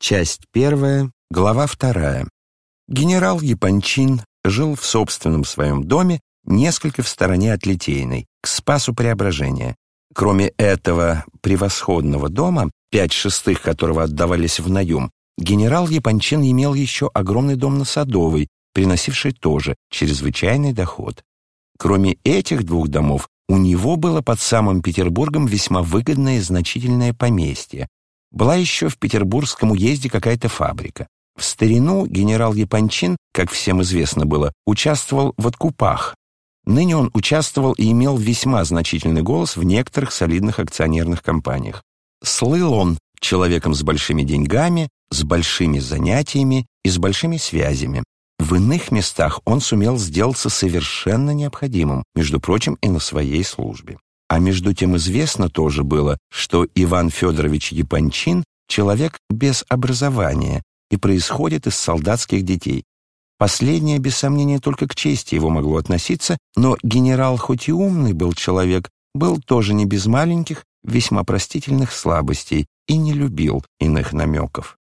Часть первая, глава вторая. Генерал Япончин жил в собственном своем доме, несколько в стороне от Литейной, к Спасу Преображения. Кроме этого превосходного дома, пять шестых которого отдавались в наем, генерал Япончин имел еще огромный дом на Садовой, приносивший тоже чрезвычайный доход. Кроме этих двух домов, у него было под самым Петербургом весьма выгодное и значительное поместье, была еще в Петербургском уезде какая-то фабрика. В старину генерал Япончин, как всем известно было, участвовал в откупах. Ныне он участвовал и имел весьма значительный голос в некоторых солидных акционерных компаниях. Слыл он человеком с большими деньгами, с большими занятиями и с большими связями. В иных местах он сумел сделаться совершенно необходимым, между прочим, и на своей службе. А между тем известно тоже было, что Иван Федорович Япончин — человек без образования и происходит из солдатских детей. Последнее, без сомнения, только к чести его могло относиться, но генерал, хоть и умный был человек, был тоже не без маленьких, весьма простительных слабостей и не любил иных намеков.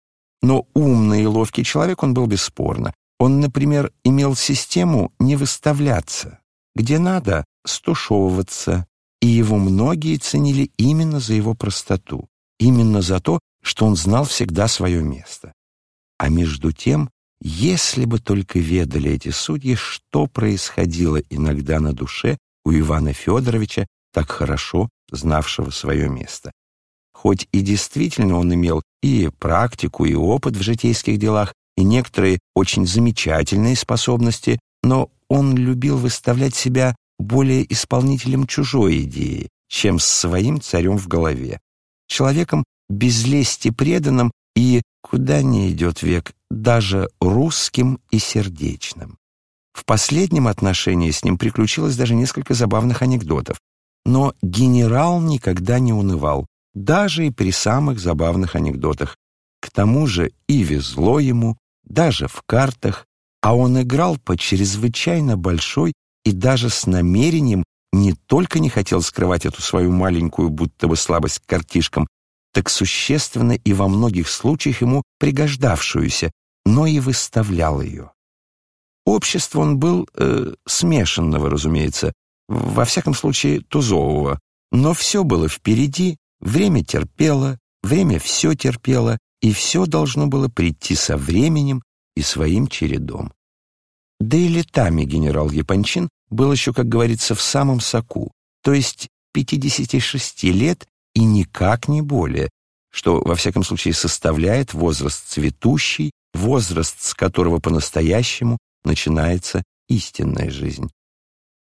Но умный и ловкий человек он был бесспорно. Он, например, имел систему не выставляться. Где надо, стушевываться, и его многие ценили именно за его простоту, именно за то, что он знал всегда свое место. А между тем, если бы только ведали эти судьи, что происходило иногда на душе у Ивана Федоровича, так хорошо знавшего свое место. Хоть и действительно он имел и практику, и опыт в житейских делах, и некоторые очень замечательные способности, но он любил выставлять себя более исполнителем чужой идеи, чем с своим царем в голове. Человеком без лести преданным и, куда не идет век, даже русским и сердечным. В последнем отношении с ним приключилось даже несколько забавных анекдотов. Но генерал никогда не унывал, даже и при самых забавных анекдотах. К тому же и везло ему, даже в картах, а он играл по чрезвычайно большой и даже с намерением не только не хотел скрывать эту свою маленькую будто бы слабость к картишкам, так существенно и во многих случаях ему пригождавшуюся, но и выставлял ее. Общество он был э, смешанного, разумеется, во всяком случае тузового, но все было впереди, время терпело, время все терпело, и все должно было прийти со временем и своим чередом. Да и летами генерал Япончин был еще, как говорится, в самом соку, то есть 56 лет и никак не более, что, во всяком случае, составляет возраст цветущий, возраст, с которого по-настоящему начинается истинная жизнь.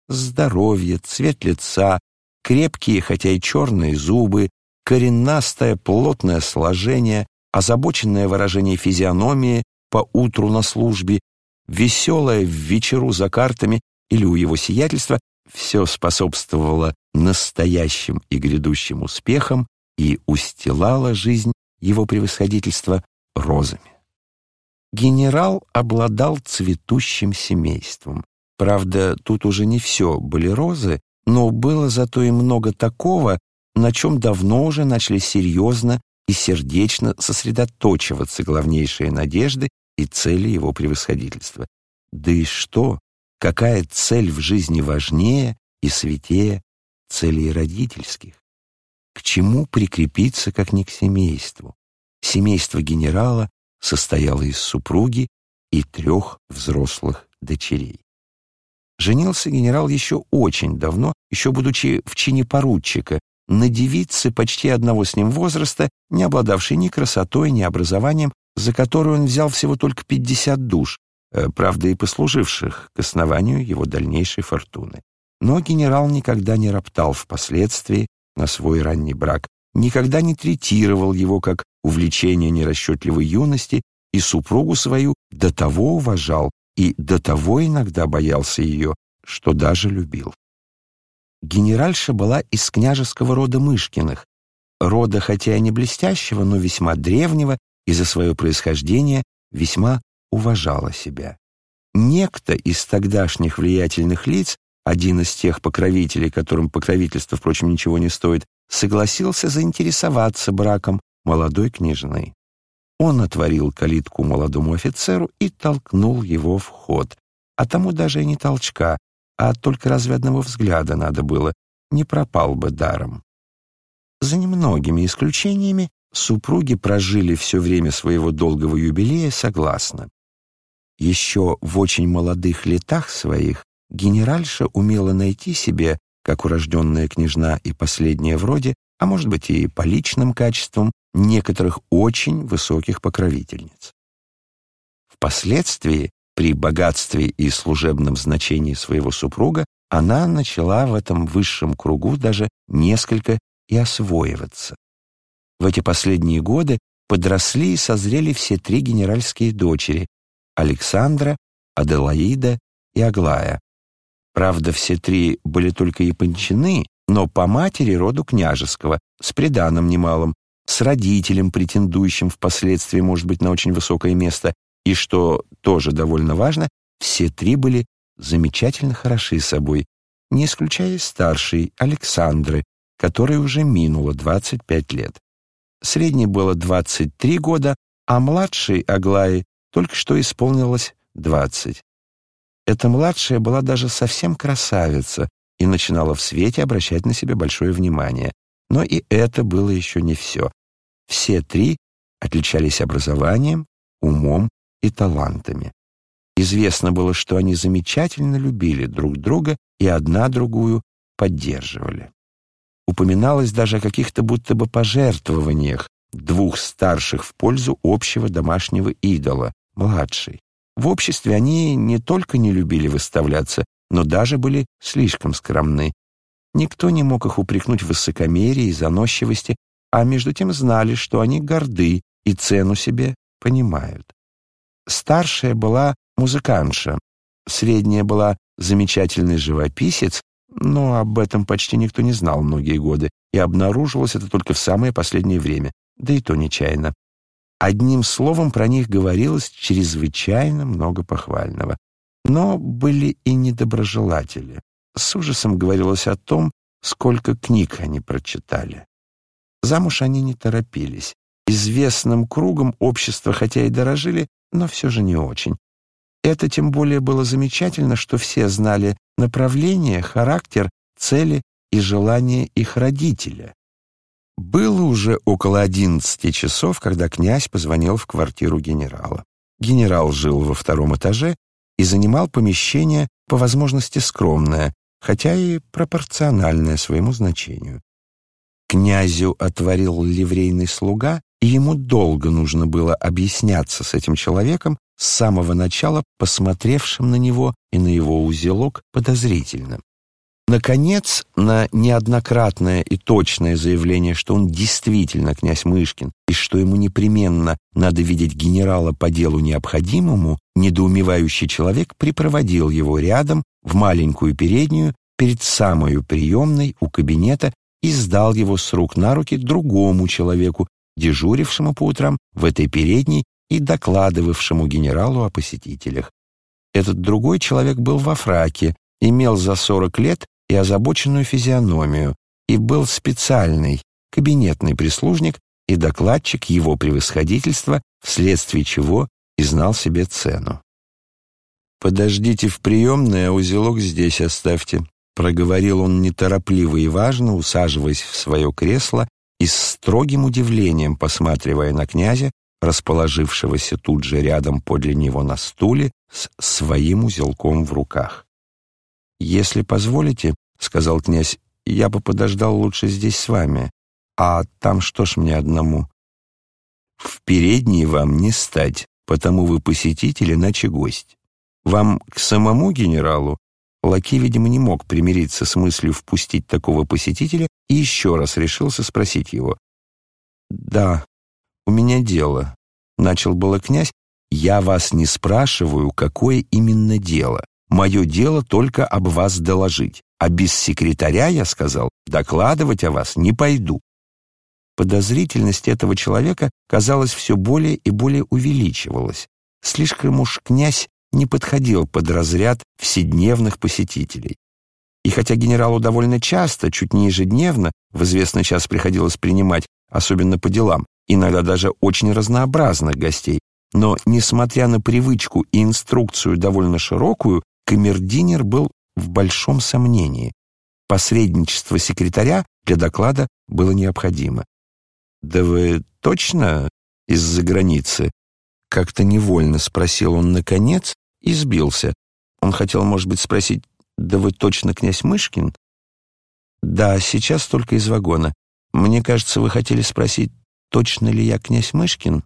Здоровье, цвет лица, крепкие, хотя и черные зубы, коренастое, плотное сложение, озабоченное выражение физиономии по утру на службе, веселое в вечеру за картами или у его сиятельства, все способствовало настоящим и грядущим успехам и устилало жизнь его превосходительства розами. Генерал обладал цветущим семейством. Правда, тут уже не все были розы, но было зато и много такого, на чем давно уже начали серьезно и сердечно сосредоточиваться главнейшие надежды и цели его превосходительства. Да и что? Какая цель в жизни важнее и святее целей родительских? К чему прикрепиться, как не к семейству? Семейство генерала состояло из супруги и трех взрослых дочерей. Женился генерал еще очень давно, еще будучи в чине поручика, на девице почти одного с ним возраста, не обладавшей ни красотой, ни образованием, за которую он взял всего только 50 душ, э, правда и послуживших к основанию его дальнейшей фортуны. Но генерал никогда не роптал впоследствии на свой ранний брак, никогда не третировал его как увлечение нерасчетливой юности и супругу свою до того уважал и до того иногда боялся ее, что даже любил. Генеральша была из княжеского рода Мышкиных, рода хотя и не блестящего, но весьма древнего и за свое происхождение весьма уважала себя. Некто из тогдашних влиятельных лиц, один из тех покровителей, которым покровительство, впрочем, ничего не стоит, согласился заинтересоваться браком молодой княжны. Он отворил калитку молодому офицеру и толкнул его в ход. А тому даже и не толчка, а только разве взгляда надо было, не пропал бы даром. За немногими исключениями супруги прожили все время своего долгого юбилея согласно. Еще в очень молодых летах своих генеральша умела найти себе, как урожденная княжна и последняя вроде, а может быть и по личным качествам, некоторых очень высоких покровительниц. Впоследствии, при богатстве и служебном значении своего супруга, она начала в этом высшем кругу даже несколько и освоиваться. В эти последние годы подросли и созрели все три генеральские дочери — Александра, Аделаида и Аглая. Правда, все три были только япончины, но по матери роду княжеского, с приданым немалым, с родителем, претендующим впоследствии, может быть, на очень высокое место, и, что тоже довольно важно, все три были замечательно хороши собой, не исключая старшей, Александры, которой уже минуло 25 лет. Средней было 23 года, а младшей Аглае только что исполнилось 20. Эта младшая была даже совсем красавица и начинала в свете обращать на себя большое внимание. Но и это было еще не все. Все три отличались образованием, умом и талантами. Известно было, что они замечательно любили друг друга и одна другую поддерживали. Упоминалось даже о каких-то будто бы пожертвованиях двух старших в пользу общего домашнего идола, младшей. В обществе они не только не любили выставляться, но даже были слишком скромны. Никто не мог их упрекнуть в высокомерии и заносчивости, а между тем знали, что они горды и цену себе понимают. Старшая была музыкантша, средняя была замечательный живописец, но об этом почти никто не знал многие годы, и обнаружилось это только в самое последнее время, да и то нечаянно. Одним словом, про них говорилось чрезвычайно много похвального. Но были и недоброжелатели. С ужасом говорилось о том, сколько книг они прочитали. Замуж они не торопились. Известным кругом общества хотя и дорожили, но все же не очень. Это тем более было замечательно, что все знали направление, характер, цели и желания их родителя. Было уже около одиннадцати часов, когда князь позвонил в квартиру генерала. Генерал жил во втором этаже и занимал помещение по возможности скромное, хотя и пропорциональное своему значению. Князю отворил ливрейный слуга, и ему долго нужно было объясняться с этим человеком, с самого начала посмотревшим на него и на его узелок подозрительно. Наконец, на неоднократное и точное заявление, что он действительно князь Мышкин и что ему непременно надо видеть генерала по делу необходимому, недоумевающий человек припроводил его рядом в маленькую переднюю перед самой приемной у кабинета и сдал его с рук на руки другому человеку, дежурившему по утрам в этой передней и докладывавшему генералу о посетителях. Этот другой человек был во фраке, имел за сорок лет и озабоченную физиономию, и был специальный, кабинетный прислужник и докладчик его превосходительства, вследствие чего и знал себе цену. «Подождите в приемной, а узелок здесь оставьте», проговорил он неторопливо и важно, усаживаясь в свое кресло и с строгим удивлением посматривая на князя, расположившегося тут же рядом подле него на стуле с своим узелком в руках. «Если позволите, — сказал князь, — я бы подождал лучше здесь с вами. А там что ж мне одному?» «В передней вам не стать, потому вы посетитель, иначе гость. Вам к самому генералу?» Лаки, видимо, не мог примириться с мыслью впустить такого посетителя и еще раз решился спросить его. «Да, у меня дело», — начал было князь. «Я вас не спрашиваю, какое именно дело. Мое дело только об вас доложить, а без секретаря, я сказал, докладывать о вас не пойду». Подозрительность этого человека, казалось, все более и более увеличивалась. Слишком уж князь не подходил под разряд вседневных посетителей. И хотя генералу довольно часто, чуть не ежедневно, в известный час приходилось принимать, особенно по делам, иногда даже очень разнообразных гостей. Но, несмотря на привычку и инструкцию довольно широкую, камердинер был в большом сомнении. Посредничество секретаря для доклада было необходимо. «Да вы точно из-за границы?» Как-то невольно спросил он наконец и сбился. Он хотел, может быть, спросить, «Да вы точно князь Мышкин?» «Да, сейчас только из вагона. Мне кажется, вы хотели спросить, точно ли я князь Мышкин?»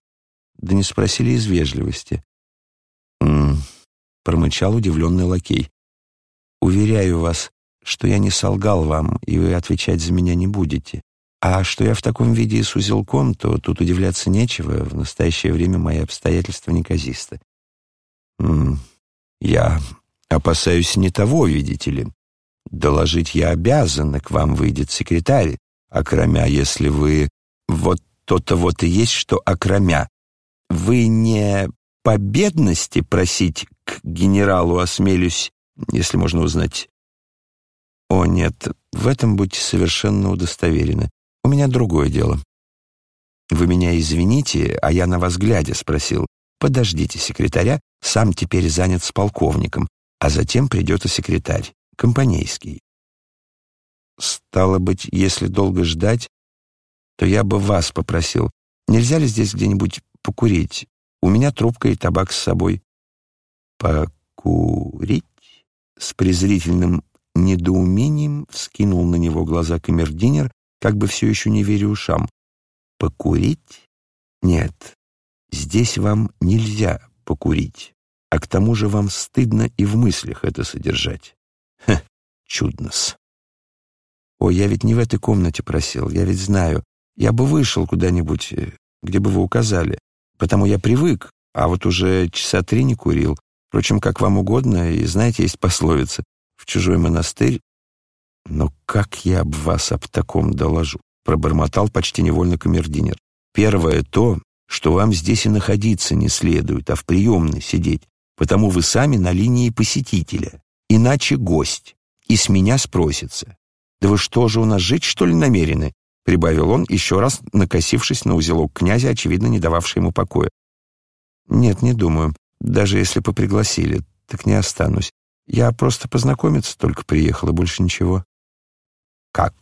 Да не спросили из вежливости. «М -м, промычал удивленный лакей. «Уверяю вас, что я не солгал вам, и вы отвечать за меня не будете. А что я в таком виде и с узелком, то тут удивляться нечего, в настоящее время мои обстоятельства неказисты. М -м, я опасаюсь не того, видите ли. Доложить я обязан, к вам выйдет секретарь, окромя, если вы... Вот то-то вот и есть, что окромя. Вы не по бедности просить к генералу осмелюсь, если можно узнать. О, нет, в этом будьте совершенно удостоверены. У меня другое дело. Вы меня извините, а я на вас глядя спросил. Подождите секретаря, сам теперь занят с полковником, а затем придет и секретарь, компанейский. Стало быть, если долго ждать, то я бы вас попросил, нельзя ли здесь где-нибудь покурить? У меня трубка и табак с собой. Покурить? С презрительным недоумением вскинул на него глаза камердинер как бы все еще не веря ушам. «Покурить? Нет, здесь вам нельзя покурить, а к тому же вам стыдно и в мыслях это содержать. Хе, чудно-с. О, я ведь не в этой комнате просил, я ведь знаю. Я бы вышел куда-нибудь, э, где бы вы указали, потому я привык, а вот уже часа три не курил. Впрочем, как вам угодно, и знаете, есть пословица «в чужой монастырь «Но как я об вас об таком доложу?» — пробормотал почти невольно камердинер. «Первое то, что вам здесь и находиться не следует, а в приемной сидеть, потому вы сами на линии посетителя, иначе гость, и с меня спросится. Да вы что же у нас жить, что ли, намерены?» — прибавил он, еще раз накосившись на узелок князя, очевидно, не дававший ему покоя. «Нет, не думаю. Даже если бы пригласили, так не останусь. Я просто познакомиться только приехал, и больше ничего». Как?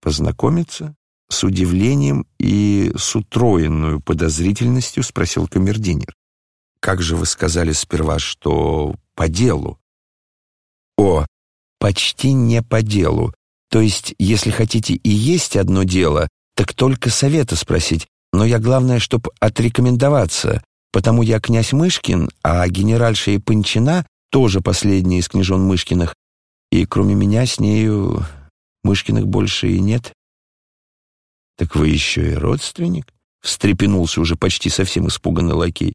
Познакомиться? С удивлением и с утроенную подозрительностью спросил камердинер. Как же вы сказали сперва, что по делу? О, почти не по делу. То есть, если хотите и есть одно дело, так только совета спросить. Но я главное, чтоб отрекомендоваться, потому я князь Мышкин, а генеральша Япончина тоже последняя из княжон Мышкиных, и кроме меня с нею Мышкиных больше и нет. Так вы еще и родственник? Встрепенулся уже почти совсем испуганный лакей.